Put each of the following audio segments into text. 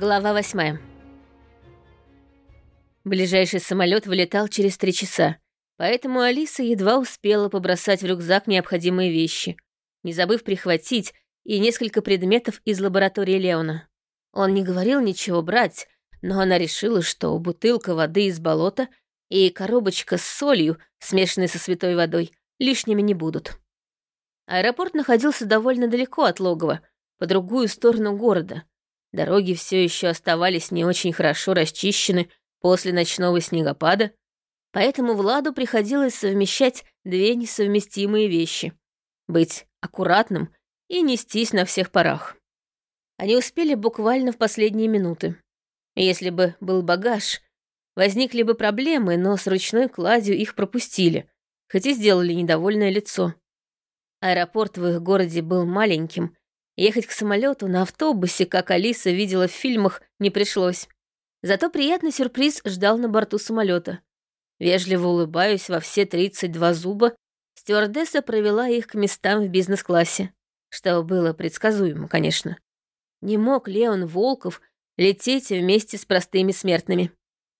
Глава восьмая. Ближайший самолет вылетал через три часа, поэтому Алиса едва успела побросать в рюкзак необходимые вещи, не забыв прихватить и несколько предметов из лаборатории Леона. Он не говорил ничего брать, но она решила, что бутылка воды из болота и коробочка с солью, смешанной со святой водой, лишними не будут. Аэропорт находился довольно далеко от логова, по другую сторону города. Дороги все еще оставались не очень хорошо расчищены после ночного снегопада, поэтому Владу приходилось совмещать две несовместимые вещи — быть аккуратным и нестись на всех парах. Они успели буквально в последние минуты. Если бы был багаж, возникли бы проблемы, но с ручной кладью их пропустили, хоть и сделали недовольное лицо. Аэропорт в их городе был маленьким, ехать к самолету на автобусе, как Алиса видела в фильмах, не пришлось. Зато приятный сюрприз ждал на борту самолета. Вежливо улыбаясь во все 32 зуба, стюардесса провела их к местам в бизнес-классе, что было предсказуемо, конечно. Не мог Леон Волков лететь вместе с простыми смертными.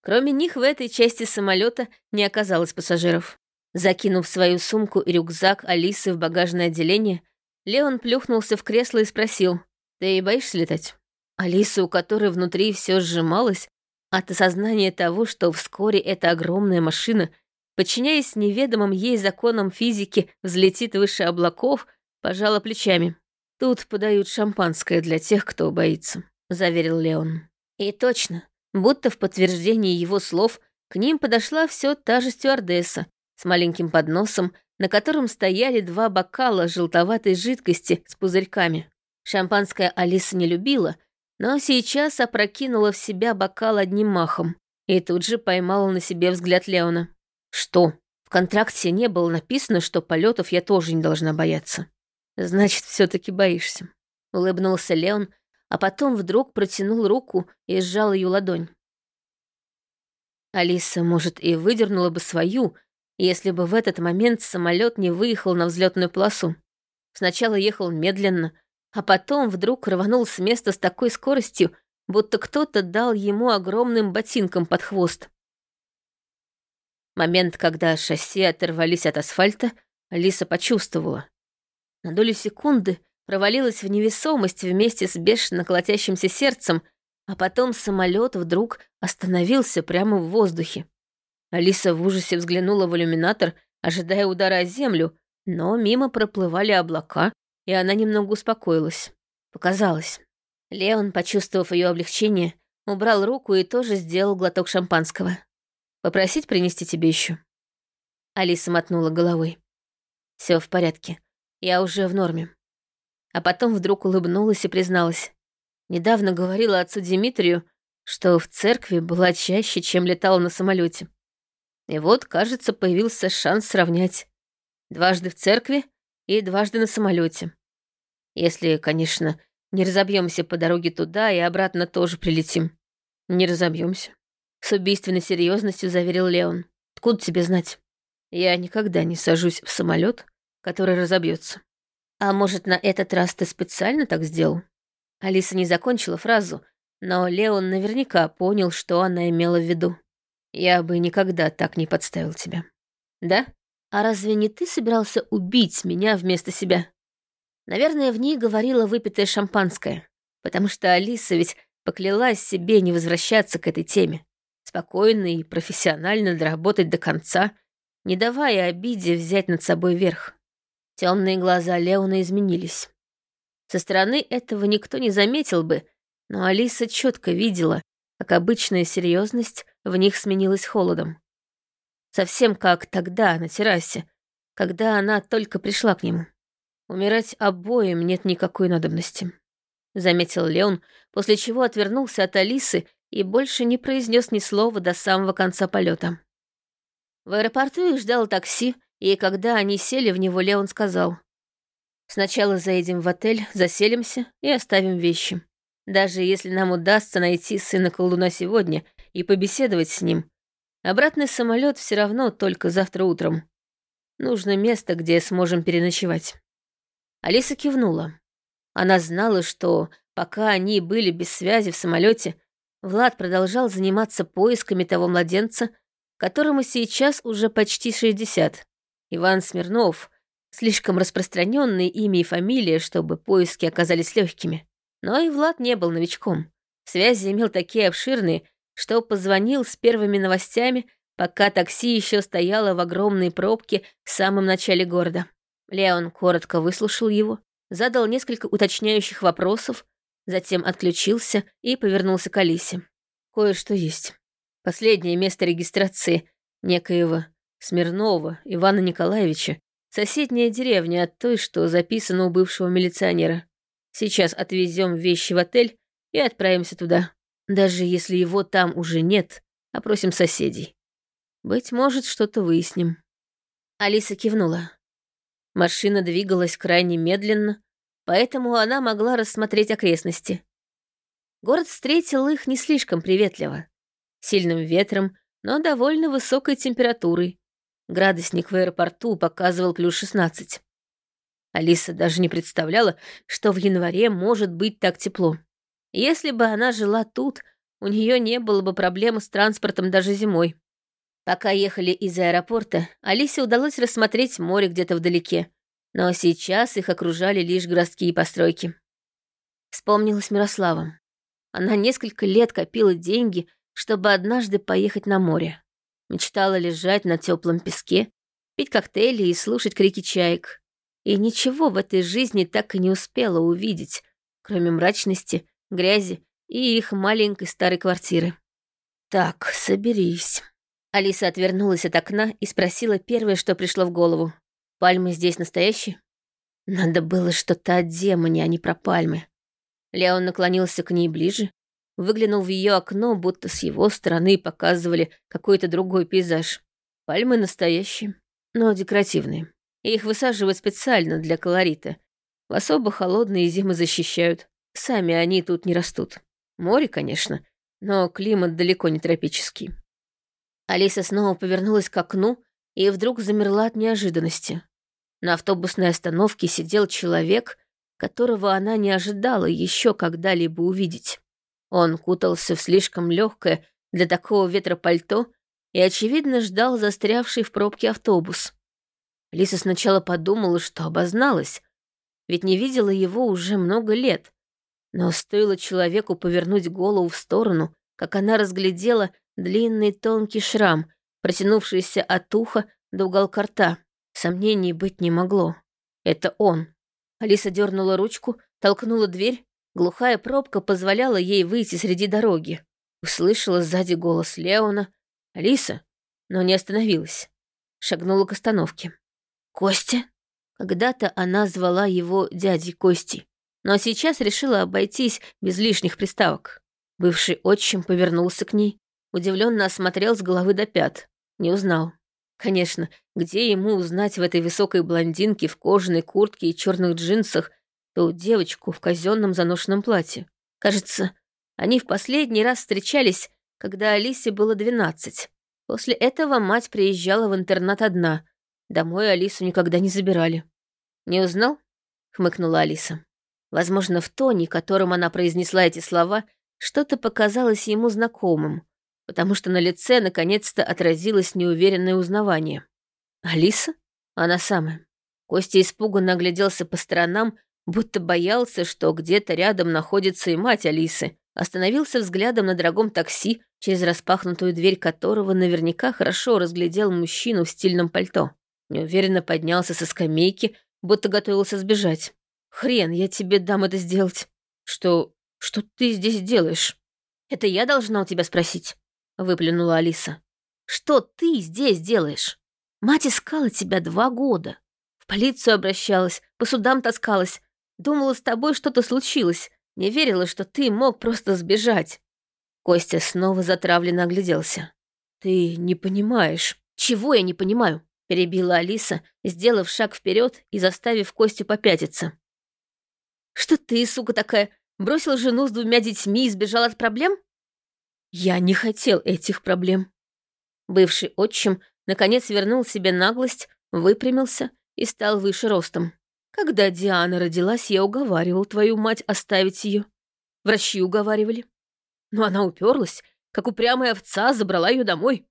Кроме них в этой части самолета не оказалось пассажиров. Закинув свою сумку и рюкзак Алисы в багажное отделение, Леон плюхнулся в кресло и спросил, «Ты боишься летать?» Алиса, у которой внутри все сжималось, от осознания того, что вскоре эта огромная машина, подчиняясь неведомым ей законам физики, взлетит выше облаков, пожала плечами. «Тут подают шампанское для тех, кто боится», — заверил Леон. И точно, будто в подтверждении его слов к ним подошла все та же стюардесса с маленьким подносом, на котором стояли два бокала желтоватой жидкости с пузырьками. Шампанское Алиса не любила, но сейчас опрокинула в себя бокал одним махом и тут же поймала на себе взгляд Леона. «Что? В контракте не было написано, что полетов я тоже не должна бояться». «Значит, все таки боишься», — улыбнулся Леон, а потом вдруг протянул руку и сжал ее ладонь. Алиса, может, и выдернула бы свою, если бы в этот момент самолет не выехал на взлетную полосу. Сначала ехал медленно, а потом вдруг рванул с места с такой скоростью, будто кто-то дал ему огромным ботинком под хвост. Момент, когда шасси оторвались от асфальта, Алиса почувствовала. На долю секунды провалилась в невесомость вместе с бешено колотящимся сердцем, а потом самолет вдруг остановился прямо в воздухе. Алиса в ужасе взглянула в иллюминатор, ожидая удара о землю, но мимо проплывали облака, и она немного успокоилась. Показалось. Леон, почувствовав ее облегчение, убрал руку и тоже сделал глоток шампанского. «Попросить принести тебе еще?» Алиса мотнула головой. Все в порядке. Я уже в норме». А потом вдруг улыбнулась и призналась. Недавно говорила отцу Дмитрию, что в церкви была чаще, чем летала на самолете. И вот, кажется, появился шанс сравнять. Дважды в церкви и дважды на самолете. Если, конечно, не разобьемся по дороге туда и обратно тоже прилетим. Не разобьемся. С убийственной серьезностью заверил Леон. Откуда тебе знать? Я никогда не сажусь в самолет, который разобьется. А может, на этот раз ты специально так сделал? Алиса не закончила фразу, но Леон наверняка понял, что она имела в виду. Я бы никогда так не подставил тебя. Да? А разве не ты собирался убить меня вместо себя? Наверное, в ней говорила выпитое шампанское, потому что Алиса ведь поклялась себе не возвращаться к этой теме, спокойно и профессионально доработать до конца, не давая обиде взять над собой верх. Темные глаза Леона изменились. Со стороны этого никто не заметил бы, но Алиса четко видела, как обычная серьезность в них сменилась холодом. Совсем как тогда, на террасе, когда она только пришла к нему. Умирать обоим нет никакой надобности, заметил Леон, после чего отвернулся от Алисы и больше не произнес ни слова до самого конца полета. В аэропорту их ждал такси, и когда они сели в него, Леон сказал, «Сначала заедем в отель, заселимся и оставим вещи. Даже если нам удастся найти сына колдуна сегодня и побеседовать с ним, обратный самолет все равно только завтра утром. Нужно место, где сможем переночевать». Алиса кивнула. Она знала, что пока они были без связи в самолете, Влад продолжал заниматься поисками того младенца, которому сейчас уже почти 60. Иван Смирнов, слишком распространенное имя и фамилия, чтобы поиски оказались легкими. Но и Влад не был новичком. Связи имел такие обширные, что позвонил с первыми новостями, пока такси еще стояло в огромной пробке в самом начале города. Леон коротко выслушал его, задал несколько уточняющих вопросов, затем отключился и повернулся к Алисе. «Кое-что есть. Последнее место регистрации некоего Смирнова Ивана Николаевича, соседняя деревня от той, что записана у бывшего милиционера. Сейчас отвезем вещи в отель и отправимся туда. Даже если его там уже нет, опросим соседей. Быть может, что-то выясним». Алиса кивнула. Машина двигалась крайне медленно, поэтому она могла рассмотреть окрестности. Город встретил их не слишком приветливо. Сильным ветром, но довольно высокой температурой. Градусник в аэропорту показывал плюс 16. Алиса даже не представляла, что в январе может быть так тепло. Если бы она жила тут, у нее не было бы проблем с транспортом даже зимой. Пока ехали из аэропорта, Алисе удалось рассмотреть море где-то вдалеке, но сейчас их окружали лишь городские постройки. Вспомнилась Мирослава. Она несколько лет копила деньги, чтобы однажды поехать на море. Мечтала лежать на теплом песке, пить коктейли и слушать крики чаек. И ничего в этой жизни так и не успела увидеть, кроме мрачности, грязи и их маленькой старой квартиры. «Так, соберись». Алиса отвернулась от окна и спросила первое, что пришло в голову. Пальмы здесь настоящие? Надо было что-то о демоне, а не про пальмы. Леон наклонился к ней ближе, выглянул в ее окно, будто с его стороны показывали какой-то другой пейзаж. Пальмы настоящие, но декоративные. Их высаживают специально для колорита. В особо холодные зимы защищают. Сами они тут не растут. Море, конечно, но климат далеко не тропический. Алиса снова повернулась к окну и вдруг замерла от неожиданности. На автобусной остановке сидел человек, которого она не ожидала еще когда-либо увидеть. Он кутался в слишком легкое для такого ветра пальто и, очевидно, ждал застрявший в пробке автобус. Лиса сначала подумала, что обозналась, ведь не видела его уже много лет. Но стоило человеку повернуть голову в сторону, как она разглядела длинный тонкий шрам, протянувшийся от уха до уголка рта. Сомнений быть не могло. Это он. Алиса дернула ручку, толкнула дверь. Глухая пробка позволяла ей выйти среди дороги. Услышала сзади голос Леона. «Алиса!» Но не остановилась. Шагнула к остановке. «Костя?» Когда-то она звала его дядей Кости, но сейчас решила обойтись без лишних приставок. Бывший отчим повернулся к ней, удивленно осмотрел с головы до пят. Не узнал. Конечно, где ему узнать в этой высокой блондинке в кожаной куртке и черных джинсах ту девочку в казенном заношенном платье? Кажется, они в последний раз встречались, когда Алисе было двенадцать. После этого мать приезжала в интернат одна. Домой Алису никогда не забирали. «Не узнал?» — хмыкнула Алиса. Возможно, в тоне, которым она произнесла эти слова, что-то показалось ему знакомым потому что на лице наконец-то отразилось неуверенное узнавание. «Алиса? Она самая». Костя испуганно огляделся по сторонам, будто боялся, что где-то рядом находится и мать Алисы. Остановился взглядом на дорогом такси, через распахнутую дверь которого наверняка хорошо разглядел мужчину в стильном пальто. Неуверенно поднялся со скамейки, будто готовился сбежать. «Хрен, я тебе дам это сделать». «Что... что ты здесь делаешь?» «Это я должна у тебя спросить?» выплюнула Алиса. «Что ты здесь делаешь? Мать искала тебя два года. В полицию обращалась, по судам таскалась. Думала, с тобой что-то случилось. Не верила, что ты мог просто сбежать». Костя снова затравленно огляделся. «Ты не понимаешь». «Чего я не понимаю?» перебила Алиса, сделав шаг вперед и заставив Костю попятиться. «Что ты, сука такая, бросил жену с двумя детьми и сбежал от проблем?» Я не хотел этих проблем. Бывший отчим наконец вернул себе наглость, выпрямился и стал выше ростом. Когда Диана родилась, я уговаривал твою мать оставить ее. врачи уговаривали. Но она уперлась, как упрямая овца, забрала ее домой.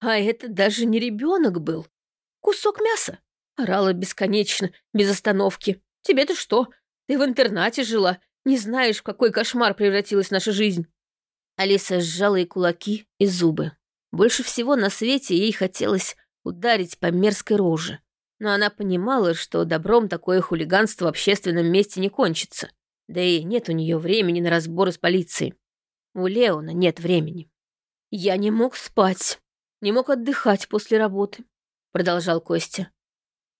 А это даже не ребенок был. Кусок мяса. Орала бесконечно, без остановки. Тебе-то что? Ты в интернате жила. Не знаешь, в какой кошмар превратилась наша жизнь. Алиса сжала и кулаки, и зубы. Больше всего на свете ей хотелось ударить по мерзкой роже. Но она понимала, что добром такое хулиганство в общественном месте не кончится. Да и нет у нее времени на разборы с полицией. У Леона нет времени. «Я не мог спать, не мог отдыхать после работы», — продолжал Костя.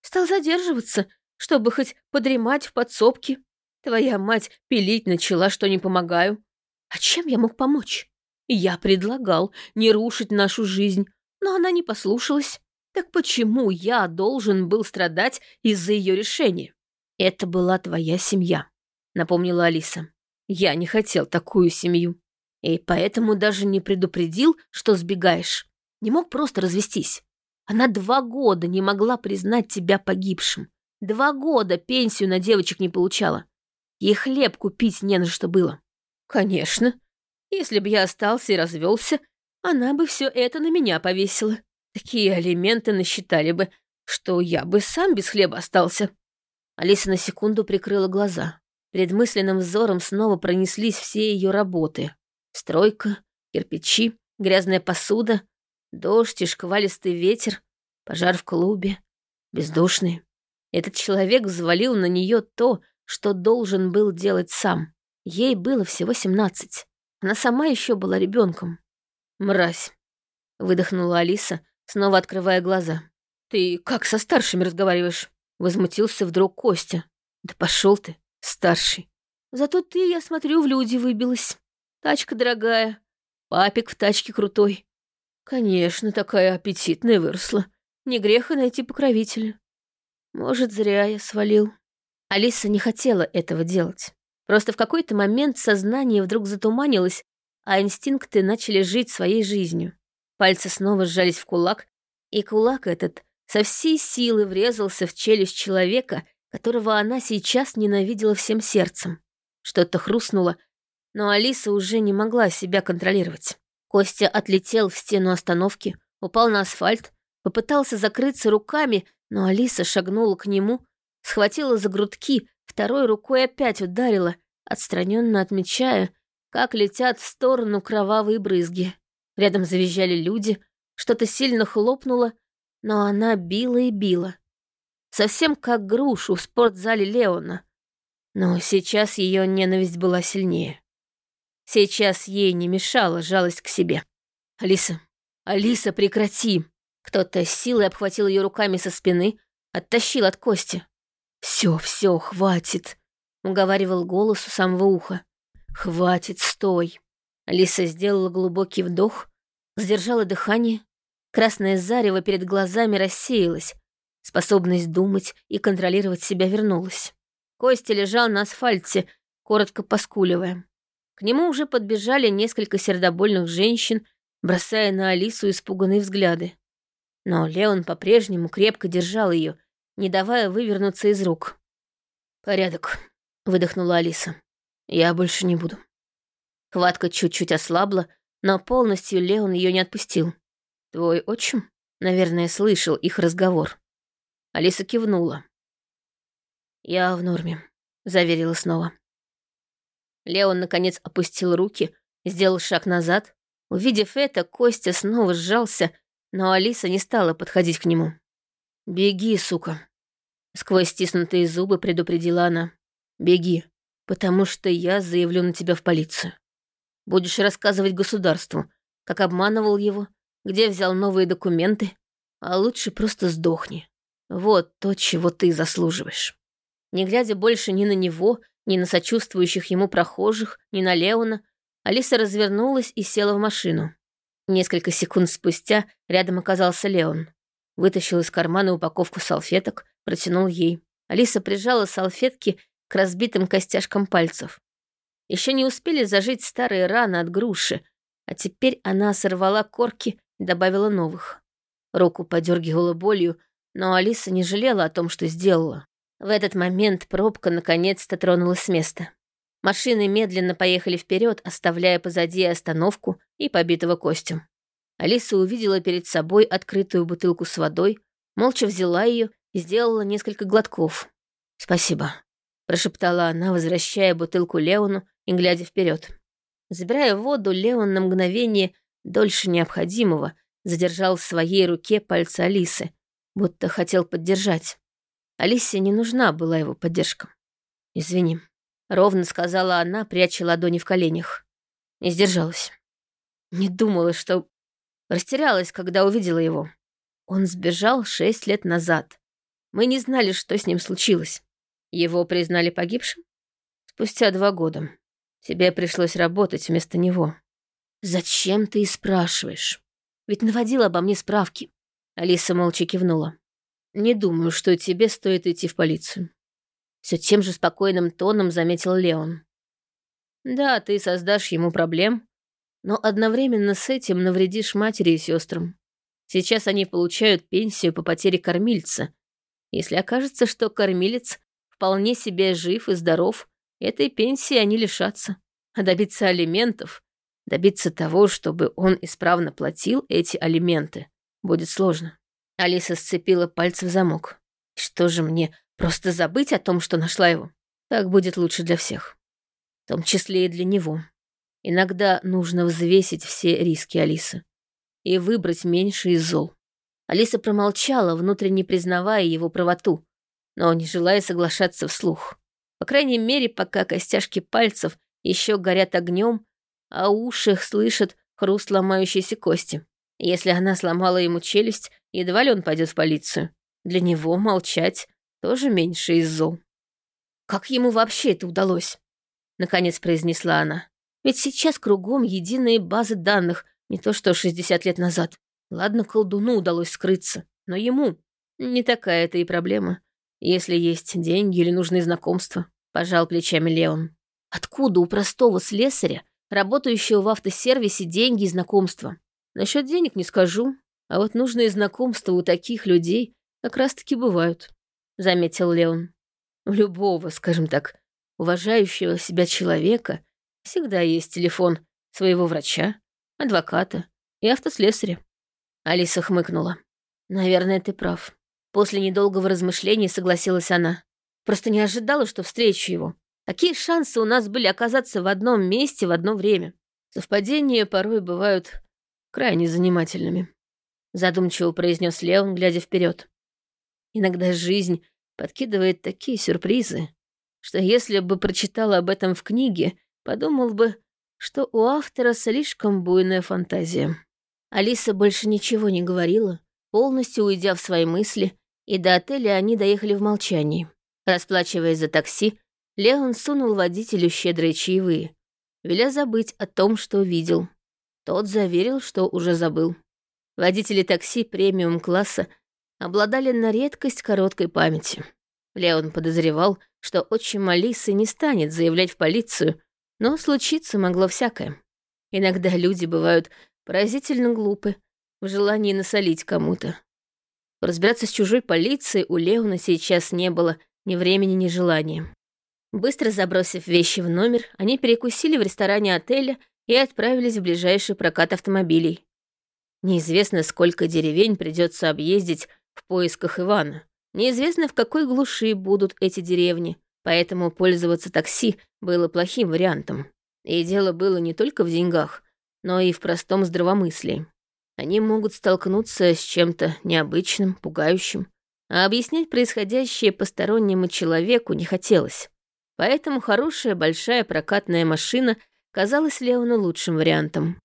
«Стал задерживаться, чтобы хоть подремать в подсобке. Твоя мать пилить начала, что не помогаю. А чем я мог помочь? Я предлагал не рушить нашу жизнь, но она не послушалась. Так почему я должен был страдать из-за ее решения? Это была твоя семья, напомнила Алиса. Я не хотел такую семью. И поэтому даже не предупредил, что сбегаешь. Не мог просто развестись. Она два года не могла признать тебя погибшим. Два года пенсию на девочек не получала. Ей хлеб купить не на что было. Конечно. Если бы я остался и развелся, она бы все это на меня повесила. Такие алименты насчитали бы, что я бы сам без хлеба остался. Алиса на секунду прикрыла глаза. Перед мысленным взором снова пронеслись все ее работы. Стройка, кирпичи, грязная посуда, дождь и шквалистый ветер, пожар в клубе, бездушный. Этот человек взвалил на нее то, что должен был делать сам. Ей было всего семнадцать. Она сама еще была ребенком. «Мразь!» — выдохнула Алиса, снова открывая глаза. «Ты как со старшими разговариваешь?» Возмутился вдруг Костя. «Да пошел ты, старший. Зато ты, я смотрю, в люди выбилась. Тачка дорогая, папик в тачке крутой. Конечно, такая аппетитная выросла. Не грех и найти покровителя. Может, зря я свалил». Алиса не хотела этого делать. Просто в какой-то момент сознание вдруг затуманилось, а инстинкты начали жить своей жизнью. Пальцы снова сжались в кулак, и кулак этот со всей силы врезался в челюсть человека, которого она сейчас ненавидела всем сердцем. Что-то хрустнуло, но Алиса уже не могла себя контролировать. Костя отлетел в стену остановки, упал на асфальт, попытался закрыться руками, но Алиса шагнула к нему, схватила за грудки, второй рукой опять ударила, отстраненно отмечая, как летят в сторону кровавые брызги. Рядом завизжали люди, что-то сильно хлопнуло, но она била и била. Совсем как грушу в спортзале Леона. Но сейчас ее ненависть была сильнее. Сейчас ей не мешала жалость к себе. «Алиса, Алиса, прекрати!» Кто-то с силой обхватил ее руками со спины, оттащил от кости. «Все, все, хватит!» — уговаривал голос у самого уха. «Хватит, стой!» Алиса сделала глубокий вдох, задержала дыхание. Красное зарево перед глазами рассеялось. Способность думать и контролировать себя вернулась. Костя лежал на асфальте, коротко поскуливая. К нему уже подбежали несколько сердобольных женщин, бросая на Алису испуганные взгляды. Но Леон по-прежнему крепко держал ее, не давая вывернуться из рук. «Порядок», — выдохнула Алиса. «Я больше не буду». Хватка чуть-чуть ослабла, но полностью Леон ее не отпустил. «Твой отчим?» Наверное, слышал их разговор. Алиса кивнула. «Я в норме», — заверила снова. Леон, наконец, опустил руки, сделал шаг назад. Увидев это, Костя снова сжался, но Алиса не стала подходить к нему. «Беги, сука!» Сквозь стиснутые зубы предупредила она. «Беги, потому что я заявлю на тебя в полицию». Будешь рассказывать государству, как обманывал его, где взял новые документы, а лучше просто сдохни. Вот то, чего ты заслуживаешь. Не глядя больше ни на него, ни на сочувствующих ему прохожих, ни на Леона, Алиса развернулась и села в машину. Несколько секунд спустя рядом оказался Леон. Вытащил из кармана упаковку салфеток, протянул ей. Алиса прижала салфетки к разбитым костяшкам пальцев. Еще не успели зажить старые раны от груши, а теперь она сорвала корки и добавила новых. Руку подергивала болью, но Алиса не жалела о том, что сделала. В этот момент пробка наконец-то тронулась с места. Машины медленно поехали вперед, оставляя позади остановку и побитого Костю. Алиса увидела перед собой открытую бутылку с водой, молча взяла ее и сделала несколько глотков. «Спасибо», — прошептала она, возвращая бутылку Леону и глядя вперед. Забирая воду, Леон на мгновение дольше необходимого задержал в своей руке пальцы Алисы, будто хотел поддержать. Алисе не нужна была его поддержка. «Извини», — ровно сказала она, пряча ладони в коленях. Не сдержалась. Не думала, что... Растерялась, когда увидела его. Он сбежал шесть лет назад. Мы не знали, что с ним случилось. Его признали погибшим? Спустя два года. Тебе пришлось работать вместо него. Зачем ты и спрашиваешь? Ведь наводил обо мне справки. Алиса молча кивнула. Не думаю, что тебе стоит идти в полицию. Все тем же спокойным тоном заметил Леон. Да, ты создашь ему проблем, но одновременно с этим навредишь матери и сестрам. Сейчас они получают пенсию по потере кормильца. Если окажется, что кормилец вполне себе жив и здоров, этой пенсии они лишатся. А добиться алиментов, добиться того, чтобы он исправно платил эти алименты, будет сложно. Алиса сцепила пальцы в замок. Что же мне, просто забыть о том, что нашла его? Так будет лучше для всех. В том числе и для него. Иногда нужно взвесить все риски Алисы и выбрать меньше из зол. Алиса промолчала, внутренне признавая его правоту, но не желая соглашаться вслух. По крайней мере, пока костяшки пальцев еще горят огнем, а уши слышат хруст ломающейся кости. Если она сломала ему челюсть, едва ли он пойдет в полицию. Для него молчать тоже меньше из зол. «Как ему вообще это удалось?» — наконец произнесла она. «Ведь сейчас кругом единые базы данных, не то что 60 лет назад. Ладно, колдуну удалось скрыться, но ему не такая это и проблема. Если есть деньги или нужные знакомства, пожал плечами Леон. Откуда у простого слесаря, работающего в автосервисе, деньги и знакомства? Насчет денег не скажу, а вот нужные знакомства у таких людей как раз-таки бывают, заметил Леон. У любого, скажем так, уважающего себя человека всегда есть телефон своего врача, адвоката и автослесаря. Алиса хмыкнула. Наверное, ты прав. После недолгого размышления согласилась она. Просто не ожидала, что встречу его. Какие шансы у нас были оказаться в одном месте в одно время? Совпадения порой бывают крайне занимательными. Задумчиво произнес Леон, глядя вперед. Иногда жизнь подкидывает такие сюрпризы, что если бы прочитал об этом в книге, подумал бы, что у автора слишком буйная фантазия. Алиса больше ничего не говорила, полностью уйдя в свои мысли и до отеля они доехали в молчании. Расплачиваясь за такси, Леон сунул водителю щедрые чаевые, веля забыть о том, что видел. Тот заверил, что уже забыл. Водители такси премиум-класса обладали на редкость короткой памяти. Леон подозревал, что отчим Алисы не станет заявлять в полицию, но случиться могло всякое. Иногда люди бывают поразительно глупы в желании насолить кому-то. Разбираться с чужой полицией у Леона сейчас не было ни времени, ни желания. Быстро забросив вещи в номер, они перекусили в ресторане отеля и отправились в ближайший прокат автомобилей. Неизвестно, сколько деревень придется объездить в поисках Ивана. Неизвестно, в какой глуши будут эти деревни, поэтому пользоваться такси было плохим вариантом. И дело было не только в деньгах, но и в простом здравомыслии. Они могут столкнуться с чем-то необычным, пугающим, а объяснять происходящее постороннему человеку не хотелось. Поэтому хорошая большая прокатная машина казалась Леону лучшим вариантом.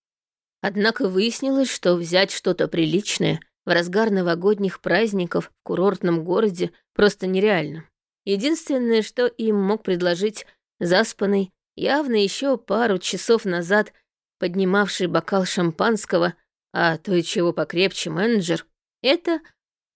Однако выяснилось, что взять что-то приличное в разгар новогодних праздников в курортном городе просто нереально. Единственное, что им мог предложить заспанный, явно еще пару часов назад поднимавший бокал шампанского а то и чего покрепче менеджер, это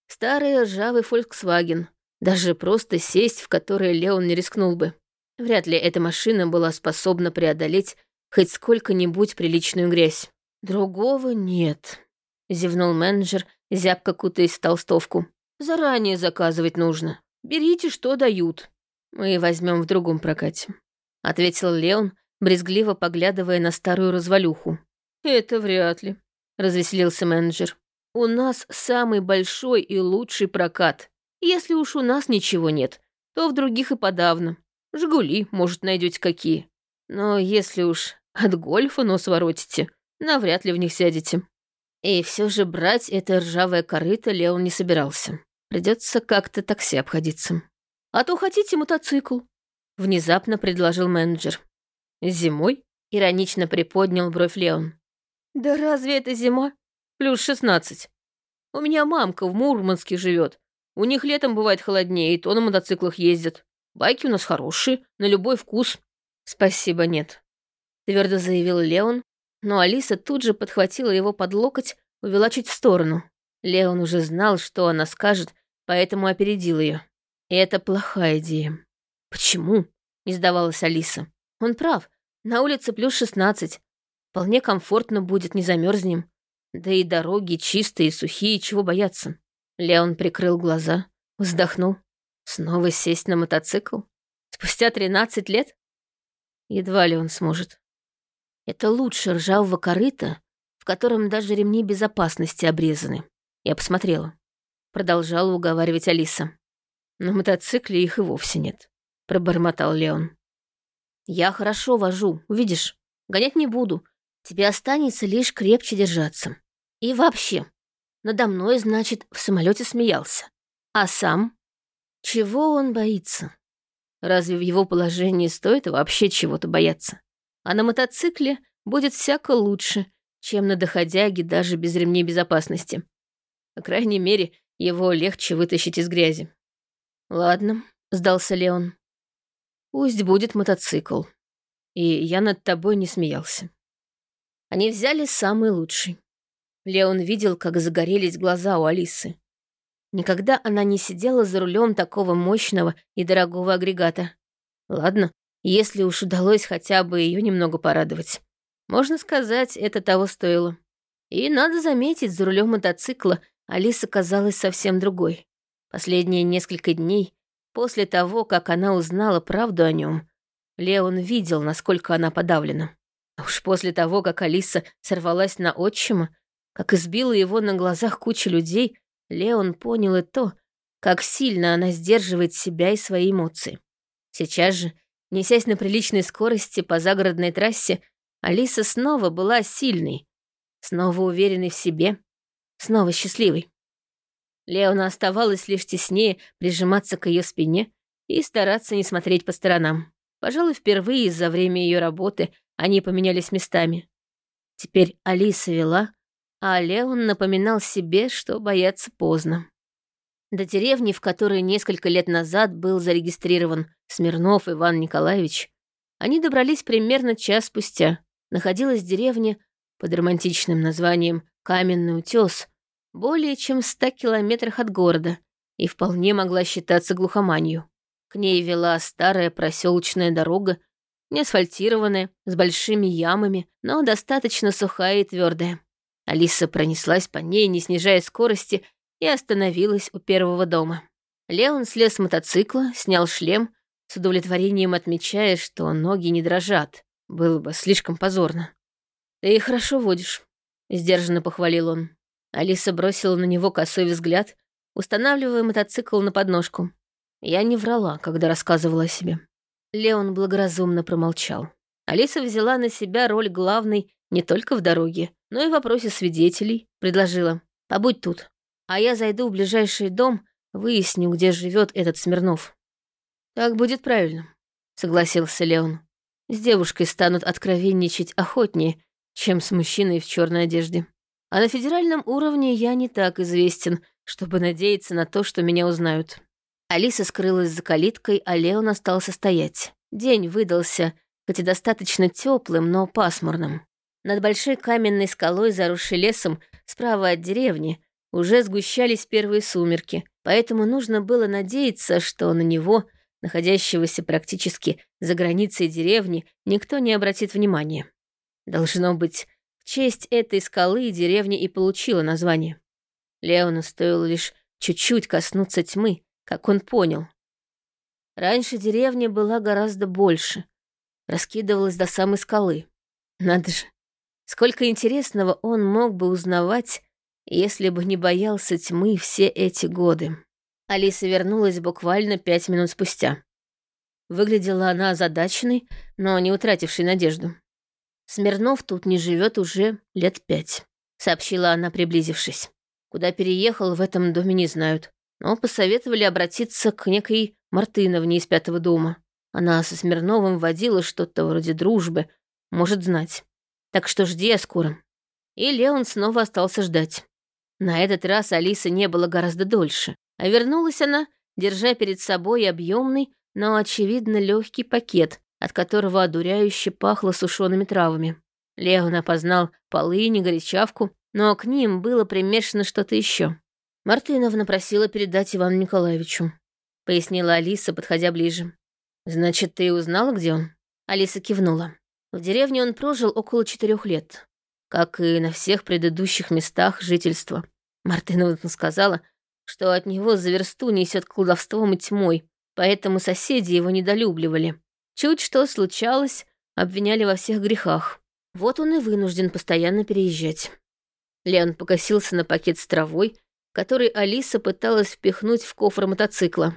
старый ржавый Volkswagen, даже просто сесть в который Леон не рискнул бы. Вряд ли эта машина была способна преодолеть хоть сколько-нибудь приличную грязь. «Другого нет», — зевнул менеджер, зябко кутаясь в толстовку. «Заранее заказывать нужно. Берите, что дают. Мы возьмем в другом прокате». ответил Леон, брезгливо поглядывая на старую развалюху. «Это вряд ли», — развеселился менеджер. «У нас самый большой и лучший прокат. Если уж у нас ничего нет, то в других и подавно. Жигули, может, найдете какие. Но если уж от гольфа нос воротите, навряд ли в них сядете». И все же брать это ржавое корыто Леон не собирался. Придется как-то такси обходиться. «А то хотите мотоцикл?» — внезапно предложил менеджер. «Зимой?» — иронично приподнял бровь Леон. «Да разве это зима? Плюс шестнадцать. У меня мамка в Мурманске живет. У них летом бывает холоднее, и то на мотоциклах ездят. Байки у нас хорошие, на любой вкус». «Спасибо, нет», — твердо заявил Леон, но Алиса тут же подхватила его под локоть, увела чуть в сторону. Леон уже знал, что она скажет, поэтому опередил ее. И это плохая идея. «Почему?» — не сдавалась Алиса. «Он прав. На улице плюс шестнадцать. Вполне комфортно будет, не замерзнем. Да и дороги чистые, сухие, чего бояться. Леон прикрыл глаза, вздохнул. Снова сесть на мотоцикл? Спустя тринадцать лет? Едва ли он сможет. Это лучше ржавого корыта, в котором даже ремни безопасности обрезаны. Я посмотрела. Продолжала уговаривать Алиса. На мотоцикле их и вовсе нет, пробормотал Леон. Я хорошо вожу, увидишь. Гонять не буду, Тебе останется лишь крепче держаться. И вообще, надо мной, значит, в самолете смеялся. А сам? Чего он боится? Разве в его положении стоит вообще чего-то бояться? А на мотоцикле будет всяко лучше, чем на доходяге даже без ремней безопасности. По крайней мере, его легче вытащить из грязи. Ладно, сдался Леон. Пусть будет мотоцикл. И я над тобой не смеялся. Они взяли самый лучший. Леон видел, как загорелись глаза у Алисы. Никогда она не сидела за рулем такого мощного и дорогого агрегата. Ладно, если уж удалось хотя бы ее немного порадовать. Можно сказать, это того стоило. И надо заметить, за рулем мотоцикла Алиса казалась совсем другой. Последние несколько дней, после того, как она узнала правду о нем, Леон видел, насколько она подавлена. А уж после того, как Алиса сорвалась на отчима, как избила его на глазах куча людей, Леон понял и то, как сильно она сдерживает себя и свои эмоции. Сейчас же, несясь на приличной скорости по загородной трассе, Алиса снова была сильной, снова уверенной в себе, снова счастливой. Леону оставалось лишь теснее прижиматься к ее спине и стараться не смотреть по сторонам. Пожалуй, впервые за время ее работы они поменялись местами. Теперь Алиса вела, а Леон напоминал себе, что бояться поздно. До деревни, в которой несколько лет назад был зарегистрирован Смирнов Иван Николаевич, они добрались примерно час спустя. Находилась деревня под романтичным названием Каменный утес, более чем в ста километрах от города, и вполне могла считаться глухоманью. К ней вела старая проселочная дорога, не асфальтированная, с большими ямами, но достаточно сухая и твердая. Алиса пронеслась по ней, не снижая скорости, и остановилась у первого дома. Леон слез с мотоцикла, снял шлем, с удовлетворением отмечая, что ноги не дрожат. Было бы слишком позорно. «Ты хорошо водишь», — сдержанно похвалил он. Алиса бросила на него косой взгляд, устанавливая мотоцикл на подножку. Я не врала, когда рассказывала о себе. Леон благоразумно промолчал. Алиса взяла на себя роль главной не только в дороге, но и в вопросе свидетелей, предложила. «Побудь тут, а я зайду в ближайший дом, выясню, где живет этот Смирнов». «Так будет правильно», — согласился Леон. «С девушкой станут откровенничать охотнее, чем с мужчиной в черной одежде. А на федеральном уровне я не так известен, чтобы надеяться на то, что меня узнают». Алиса скрылась за калиткой, а Леон остался стоять. День выдался, хоть и достаточно теплым, но пасмурным. Над большой каменной скалой, заросшей лесом, справа от деревни, уже сгущались первые сумерки, поэтому нужно было надеяться, что на него, находящегося практически за границей деревни, никто не обратит внимания. Должно быть, честь этой скалы деревня и получила название. Леону стоило лишь чуть-чуть коснуться тьмы, как он понял. Раньше деревня была гораздо больше. раскидывалась до самой скалы. Надо же, сколько интересного он мог бы узнавать, если бы не боялся тьмы все эти годы. Алиса вернулась буквально пять минут спустя. Выглядела она озадаченной, но не утратившей надежду. «Смирнов тут не живет уже лет пять», — сообщила она, приблизившись. Куда переехал, в этом доме не знают, но посоветовали обратиться к некой Мартыновне из пятого дома. Она со Смирновым водила что-то вроде дружбы, может знать. Так что жди я скоро. И Леон снова остался ждать. На этот раз Алисы не было гораздо дольше, а вернулась она, держа перед собой объемный, но, очевидно, легкий пакет, от которого одуряюще пахло сушеными травами. Леон опознал полынь и горячавку, но к ним было примешано что-то еще. Мартыновна просила передать Ивану Николаевичу, пояснила Алиса, подходя ближе. «Значит, ты узнала, где он?» Алиса кивнула. В деревне он прожил около четырех лет, как и на всех предыдущих местах жительства. Мартыновна сказала, что от него за версту несет колдовством и тьмой, поэтому соседи его недолюбливали. Чуть что случалось, обвиняли во всех грехах. Вот он и вынужден постоянно переезжать. Леон покосился на пакет с травой, который Алиса пыталась впихнуть в кофр мотоцикла.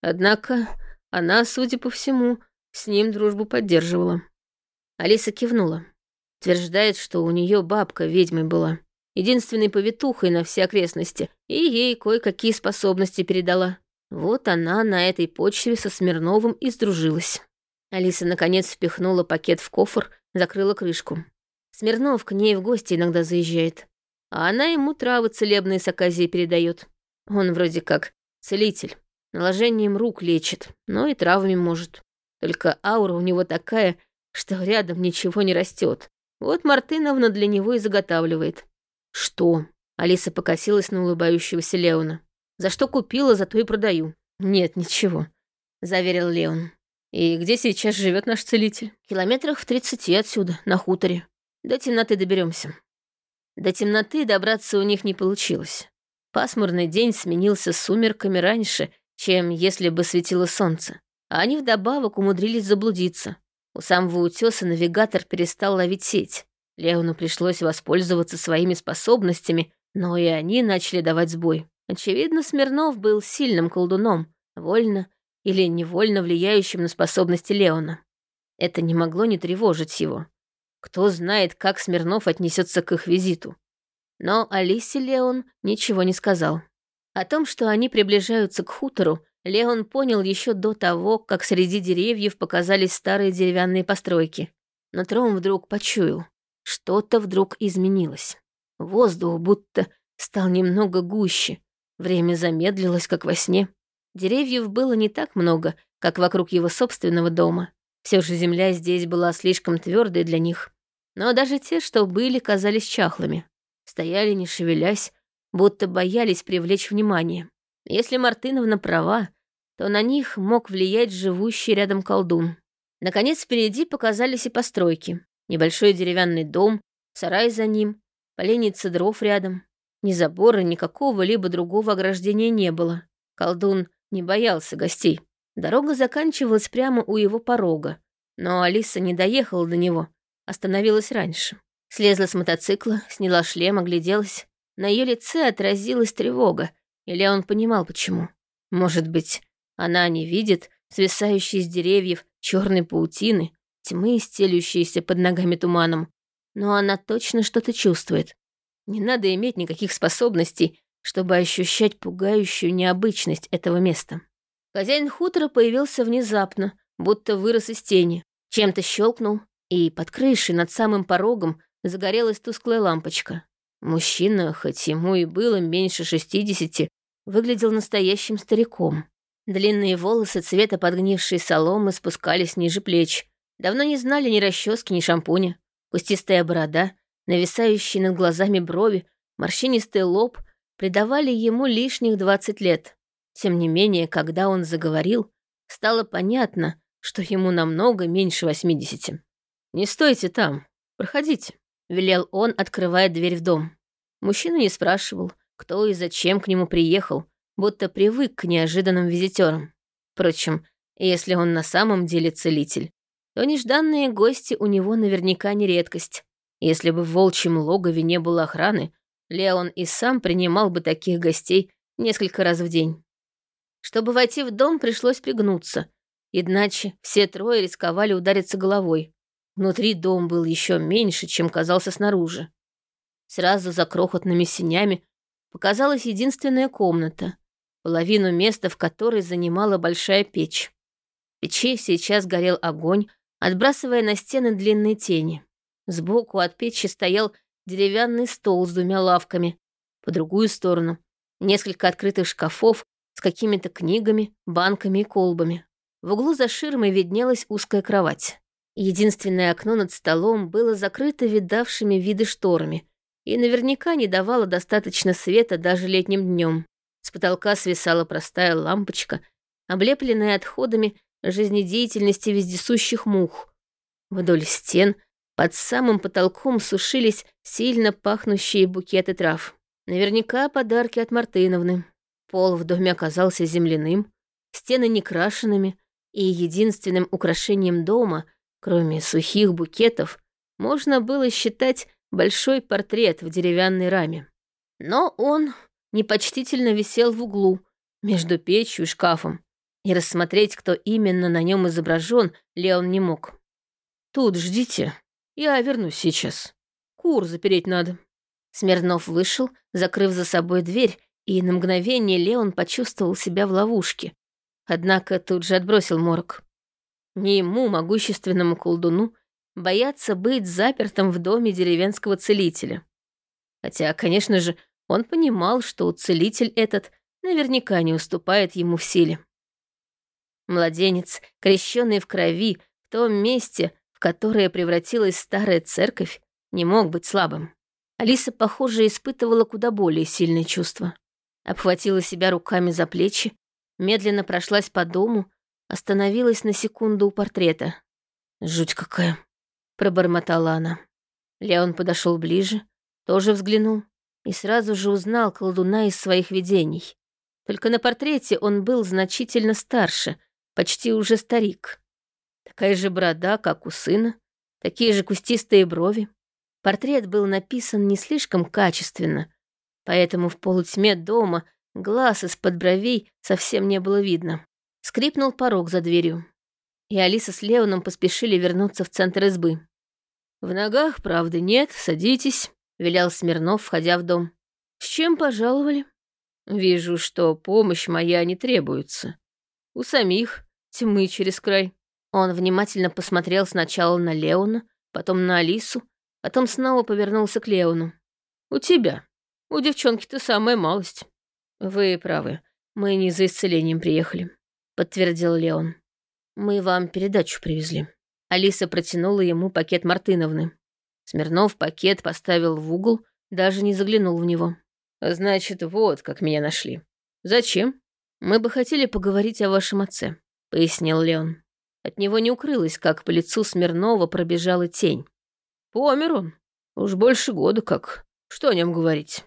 Однако она, судя по всему, с ним дружбу поддерживала. Алиса кивнула. Утверждает, что у нее бабка ведьмой была, единственной повитухой на все окрестности, и ей кое-какие способности передала. Вот она на этой почве со Смирновым и сдружилась. Алиса, наконец, впихнула пакет в кофр, закрыла крышку. Смирнов к ней в гости иногда заезжает, а она ему травы целебные с оказией передает. Он вроде как целитель, наложением рук лечит, но и травами может. Только аура у него такая, что рядом ничего не растет. Вот Мартыновна для него и заготавливает. «Что?» — Алиса покосилась на улыбающегося Леона. «За что купила, за то и продаю». «Нет, ничего», — заверил Леон. «И где сейчас живет наш целитель?» «Километрах в тридцати отсюда, на хуторе. До темноты доберемся. До темноты добраться у них не получилось. Пасмурный день сменился сумерками раньше, чем если бы светило солнце. А они вдобавок умудрились заблудиться. У самого утеса навигатор перестал ловить сеть. Леону пришлось воспользоваться своими способностями, но и они начали давать сбой. Очевидно, Смирнов был сильным колдуном, вольно или невольно влияющим на способности Леона. Это не могло не тревожить его. Кто знает, как Смирнов отнесется к их визиту. Но Алисе Леон ничего не сказал. О том, что они приближаются к хутору, Леон понял еще до того, как среди деревьев показались старые деревянные постройки. Но Тром вдруг почуял. Что-то вдруг изменилось. Воздух будто стал немного гуще. Время замедлилось, как во сне. Деревьев было не так много, как вокруг его собственного дома. Все же земля здесь была слишком твердой для них. Но даже те, что были, казались чахлыми. Стояли, не шевелясь, будто боялись привлечь внимание. Если Мартыновна права, то на них мог влиять живущий рядом колдун. Наконец, впереди показались и постройки. Небольшой деревянный дом, сарай за ним, поленница дров рядом. Ни забора, ни какого-либо другого ограждения не было. Колдун не боялся гостей. Дорога заканчивалась прямо у его порога, но Алиса не доехала до него, остановилась раньше. Слезла с мотоцикла, сняла шлем, огляделась. На ее лице отразилась тревога, или он понимал, почему. Может быть, она не видит свисающей с деревьев черной паутины, тьмы, стелющиеся под ногами туманом, но она точно что-то чувствует. Не надо иметь никаких способностей, чтобы ощущать пугающую необычность этого места. Хозяин хутора появился внезапно, будто вырос из тени. Чем-то щелкнул, и под крышей над самым порогом загорелась тусклая лампочка. Мужчина, хоть ему и было меньше шестидесяти, выглядел настоящим стариком. Длинные волосы цвета подгнившей соломы спускались ниже плеч. Давно не знали ни расчески, ни шампуня. Кустистая борода, нависающие над глазами брови, морщинистый лоб придавали ему лишних двадцать лет. Тем не менее, когда он заговорил, стало понятно, что ему намного меньше восьмидесяти. «Не стойте там, проходите», — велел он, открывая дверь в дом. Мужчина не спрашивал, кто и зачем к нему приехал, будто привык к неожиданным визитерам. Впрочем, если он на самом деле целитель, то нежданные гости у него наверняка не редкость. Если бы в волчьем логове не было охраны, Леон и сам принимал бы таких гостей несколько раз в день. Чтобы войти в дом, пришлось пригнуться, иначе все трое рисковали удариться головой. Внутри дом был еще меньше, чем казался снаружи. Сразу за крохотными синями показалась единственная комната, половину места в которой занимала большая печь. В печи сейчас горел огонь, отбрасывая на стены длинные тени. Сбоку от печи стоял деревянный стол с двумя лавками, по другую сторону несколько открытых шкафов с какими-то книгами, банками и колбами. В углу за ширмой виднелась узкая кровать. Единственное окно над столом было закрыто видавшими виды шторами и наверняка не давало достаточно света даже летним днем. С потолка свисала простая лампочка, облепленная отходами жизнедеятельности вездесущих мух. Вдоль стен под самым потолком сушились сильно пахнущие букеты трав. Наверняка подарки от Мартыновны. Пол в доме оказался земляным, стены некрашенными, и единственным украшением дома, кроме сухих букетов, можно было считать большой портрет в деревянной раме. Но он непочтительно висел в углу, между печью и шкафом, и рассмотреть, кто именно на нем изображен, Леон не мог. «Тут ждите, я вернусь сейчас. Кур запереть надо». Смирнов вышел, закрыв за собой дверь, и на мгновение Леон почувствовал себя в ловушке, Однако тут же отбросил морок. Не ему, могущественному колдуну, бояться быть запертым в доме деревенского целителя. Хотя, конечно же, он понимал, что целитель этот наверняка не уступает ему в силе. Младенец, крещенный в крови, в том месте, в которое превратилась старая церковь, не мог быть слабым. Алиса, похоже, испытывала куда более сильные чувства. Обхватила себя руками за плечи медленно прошлась по дому, остановилась на секунду у портрета. «Жуть какая!» — пробормотала она. Леон подошел ближе, тоже взглянул и сразу же узнал колдуна из своих видений. Только на портрете он был значительно старше, почти уже старик. Такая же борода, как у сына, такие же кустистые брови. Портрет был написан не слишком качественно, поэтому в полутьме дома Глаз из-под бровей совсем не было видно. Скрипнул порог за дверью. И Алиса с Леоном поспешили вернуться в центр избы. «В ногах, правда, нет, садитесь», — велел Смирнов, входя в дом. «С чем пожаловали?» «Вижу, что помощь моя не требуется. У самих тьмы через край». Он внимательно посмотрел сначала на Леона, потом на Алису, потом снова повернулся к Леону. «У тебя. У девчонки-то самая малость». «Вы правы. Мы не за исцелением приехали», — подтвердил Леон. «Мы вам передачу привезли». Алиса протянула ему пакет Мартыновны. Смирнов пакет поставил в угол, даже не заглянул в него. «Значит, вот как меня нашли. Зачем? Мы бы хотели поговорить о вашем отце», — пояснил Леон. От него не укрылось, как по лицу Смирнова пробежала тень. «Помер он. Уж больше года как. Что о нем говорить?»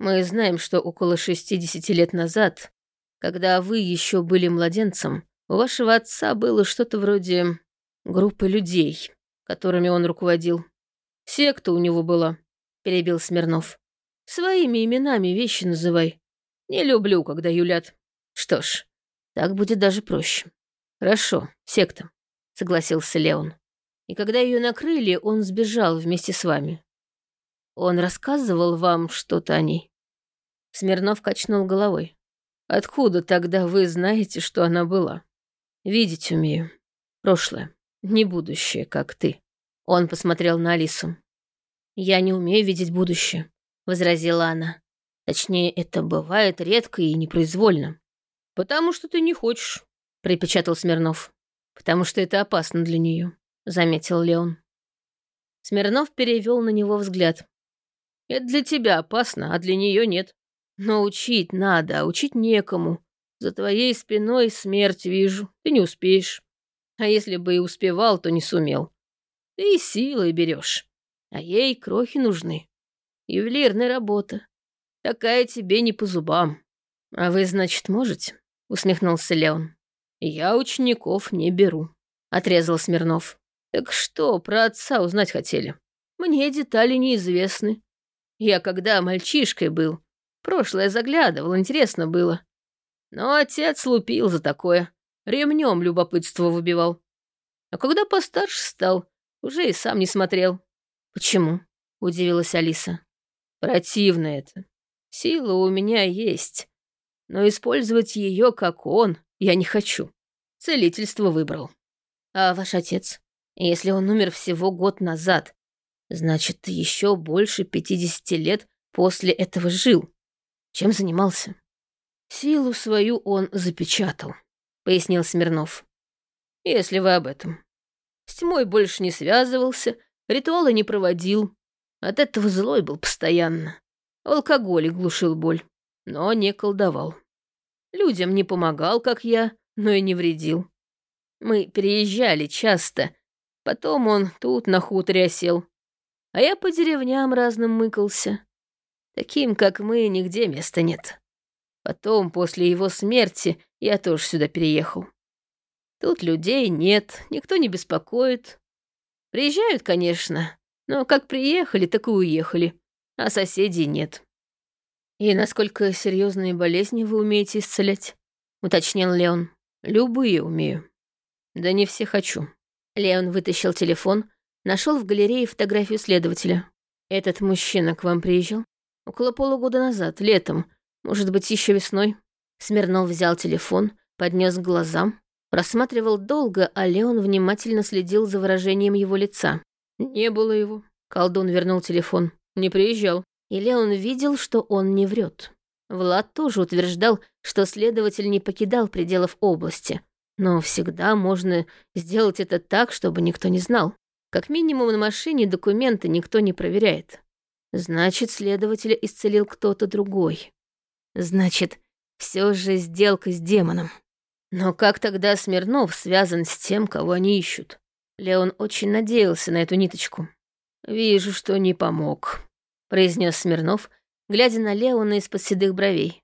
Мы знаем, что около 60 лет назад, когда вы еще были младенцем, у вашего отца было что-то вроде группы людей, которыми он руководил. Секта у него была, перебил Смирнов. Своими именами вещи называй. Не люблю, когда юлят. Что ж, так будет даже проще. Хорошо, секта, согласился Леон. И когда ее накрыли, он сбежал вместе с вами. Он рассказывал вам что-то о ней? Смирнов качнул головой. «Откуда тогда вы знаете, что она была? Видеть умею. Прошлое, не будущее, как ты». Он посмотрел на Алису. «Я не умею видеть будущее», — возразила она. «Точнее, это бывает редко и непроизвольно». «Потому что ты не хочешь», — припечатал Смирнов. «Потому что это опасно для нее», — заметил Леон. Смирнов перевел на него взгляд. «Это для тебя опасно, а для нее нет. Но учить надо, а учить некому. За твоей спиной смерть вижу, ты не успеешь. А если бы и успевал, то не сумел. Ты силой берешь, а ей крохи нужны. Ювелирная работа. Такая тебе не по зубам. А вы, значит, можете? Усмехнулся Леон. Я учеников не беру, отрезал Смирнов. Так что про отца узнать хотели? Мне детали неизвестны. Я когда мальчишкой был, прошлое заглядывал, интересно было. Но отец лупил за такое, ремнем любопытство выбивал. А когда постарше стал, уже и сам не смотрел. «Почему?» — удивилась Алиса. «Противно это. Сила у меня есть, но использовать ее, как он, я не хочу. Целительство выбрал. А ваш отец? Если он умер всего год назад, значит, еще больше пятидесяти лет после этого жил. Чем занимался? Силу свою он запечатал, пояснил Смирнов. Если вы об этом. С тьмой больше не связывался, ритуалы не проводил. От этого злой был постоянно. В алкоголе глушил боль, но не колдовал. Людям не помогал, как я, но и не вредил. Мы переезжали часто, потом он тут на хуторе осел. А я по деревням разным мыкался. Таким, как мы, нигде места нет. Потом, после его смерти, я тоже сюда переехал. Тут людей нет, никто не беспокоит. Приезжают, конечно, но как приехали, так и уехали, а соседей нет. «И насколько серьезные болезни вы умеете исцелять?» — уточнил Леон. «Любые умею. Да не все хочу». Леон вытащил телефон, нашел в галерее фотографию следователя. «Этот мужчина к вам приезжал?» «Около полугода назад, летом, может быть, еще весной». Смирнов взял телефон, поднес к глазам, просматривал долго, а Леон внимательно следил за выражением его лица. «Не было его». Колдун вернул телефон. «Не приезжал». И Леон видел, что он не врет. Влад тоже утверждал, что следователь не покидал пределов области, но всегда можно сделать это так, чтобы никто не знал. Как минимум на машине документы никто не проверяет. Значит, следователя исцелил кто-то другой. Значит, все же сделка с демоном. Но как тогда Смирнов связан с тем, кого они ищут? Леон очень надеялся на эту ниточку. «Вижу, что не помог», произнес Смирнов, глядя на Леона из-под седых бровей.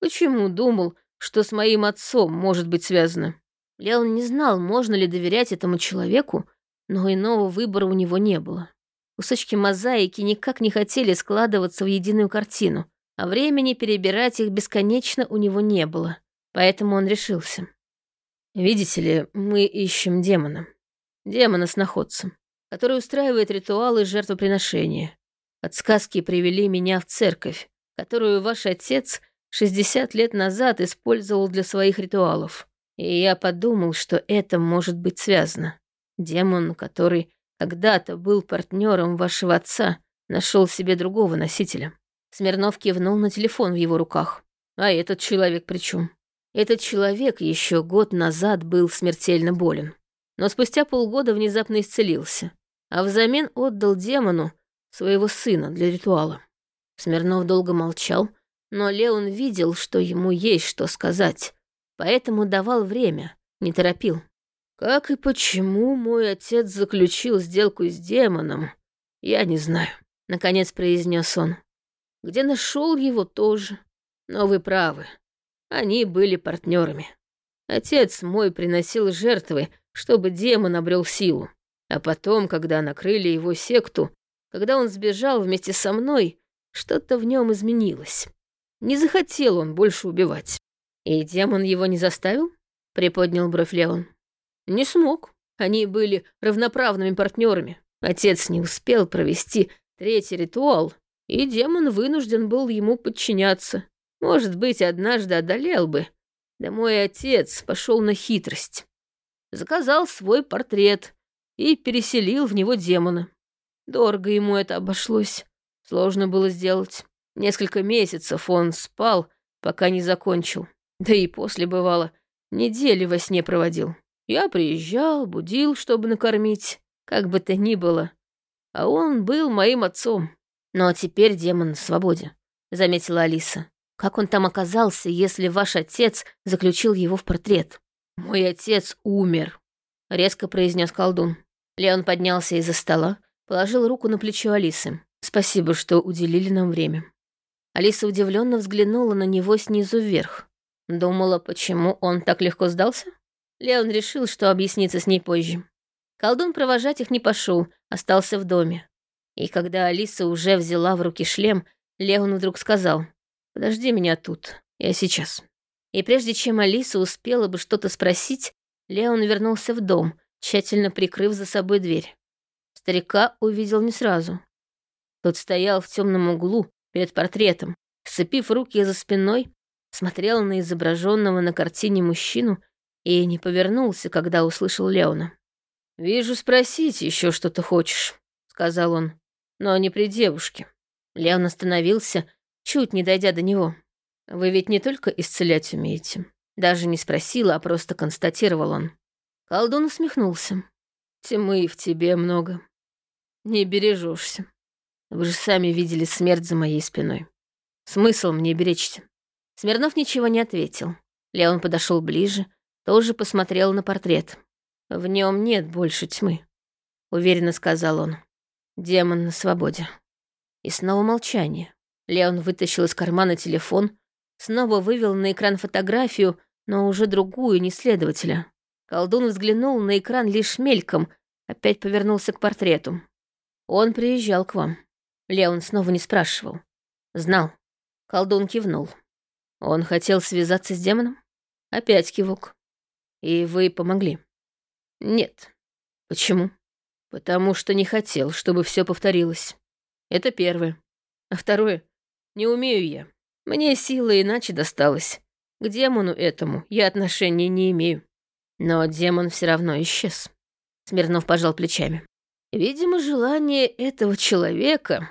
Почему думал, что с моим отцом может быть связано? Леон не знал, можно ли доверять этому человеку, но иного выбора у него не было. Кусочки мозаики никак не хотели складываться в единую картину, а времени перебирать их бесконечно у него не было, поэтому он решился. «Видите ли, мы ищем демона. Демона-сноходца, который устраивает ритуалы жертвоприношения. Подсказки привели меня в церковь, которую ваш отец 60 лет назад использовал для своих ритуалов. И я подумал, что это может быть связано. Демон, который когда-то был партнером вашего отца, нашел себе другого носителя. Смирнов кивнул на телефон в его руках. А этот человек при чем? Этот человек еще год назад был смертельно болен. Но спустя полгода внезапно исцелился. А взамен отдал демону своего сына для ритуала. Смирнов долго молчал, но Леон видел, что ему есть что сказать, поэтому давал время, не торопил. Как и почему мой отец заключил сделку с демоном, я не знаю, наконец произнес он. Где нашел его тоже. Но вы правы. Они были партнерами. Отец мой приносил жертвы, чтобы демон обрел силу. А потом, когда накрыли его секту, когда он сбежал вместе со мной, что-то в нем изменилось. Не захотел он больше убивать. И демон его не заставил? Приподнял бровь Леон. Не смог. Они были равноправными партнерами. Отец не успел провести третий ритуал, и демон вынужден был ему подчиняться. Может быть, однажды одолел бы. Да мой отец пошел на хитрость. Заказал свой портрет и переселил в него демона. Дорого ему это обошлось. Сложно было сделать. Несколько месяцев он спал, пока не закончил. Да и после, бывало, недели во сне проводил. Я приезжал, будил, чтобы накормить, как бы то ни было. А он был моим отцом. Но теперь демон на свободе, заметила Алиса. Как он там оказался, если ваш отец заключил его в портрет? Мой отец умер, резко произнес колдун. Леон поднялся из-за стола, Положил руку на плечо Алисы. «Спасибо, что уделили нам время». Алиса удивленно взглянула на него снизу вверх. Думала, почему он так легко сдался? Леон решил, что объяснится с ней позже. Колдун провожать их не пошел, остался в доме. И когда Алиса уже взяла в руки шлем, Леон вдруг сказал, «Подожди меня тут, я сейчас». И прежде чем Алиса успела бы что-то спросить, Леон вернулся в дом, тщательно прикрыв за собой дверь. Старика увидел не сразу. Тот стоял в темном углу перед портретом, сцепив руки за спиной, смотрел на изображенного на картине мужчину и не повернулся, когда услышал Леона. «Вижу, спросить еще что-то хочешь», — сказал он, — «но не при девушке». Леон остановился, чуть не дойдя до него. «Вы ведь не только исцелять умеете». Даже не спросила, а просто констатировал он. Колдун усмехнулся. «Тьмы в тебе много. Не бережешься. Вы же сами видели смерть за моей спиной. Смысл мне беречься?» Смирнов ничего не ответил. Леон подошел ближе, тоже посмотрел на портрет. «В нем нет больше тьмы», — уверенно сказал он. «Демон на свободе». И снова молчание. Леон вытащил из кармана телефон, снова вывел на экран фотографию, но уже другую, не следователя. Колдун взглянул на экран лишь мельком, опять повернулся к портрету. «Он приезжал к вам». Леон снова не спрашивал. Знал. Колдун кивнул. «Он хотел связаться с демоном?» Опять кивок. «И вы помогли?» «Нет». «Почему?» «Потому что не хотел, чтобы все повторилось. Это первое. А второе, не умею я. Мне сила иначе досталась. К демону этому я отношения не имею. Но демон все равно исчез. Смирнов пожал плечами. Видимо, желание этого человека...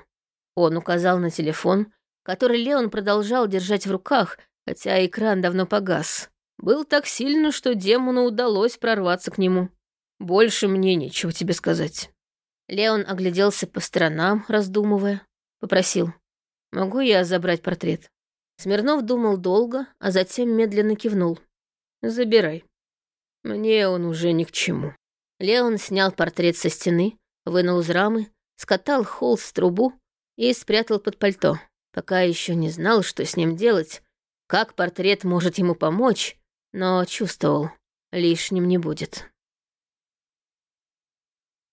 Он указал на телефон, который Леон продолжал держать в руках, хотя экран давно погас. Был так сильно, что демону удалось прорваться к нему. Больше мне нечего тебе сказать. Леон огляделся по сторонам, раздумывая. Попросил. «Могу я забрать портрет?» Смирнов думал долго, а затем медленно кивнул. «Забирай. Мне он уже ни к чему». Леон снял портрет со стены, вынул из рамы, скатал холст в трубу и спрятал под пальто. Пока еще не знал, что с ним делать, как портрет может ему помочь, но чувствовал, лишним не будет.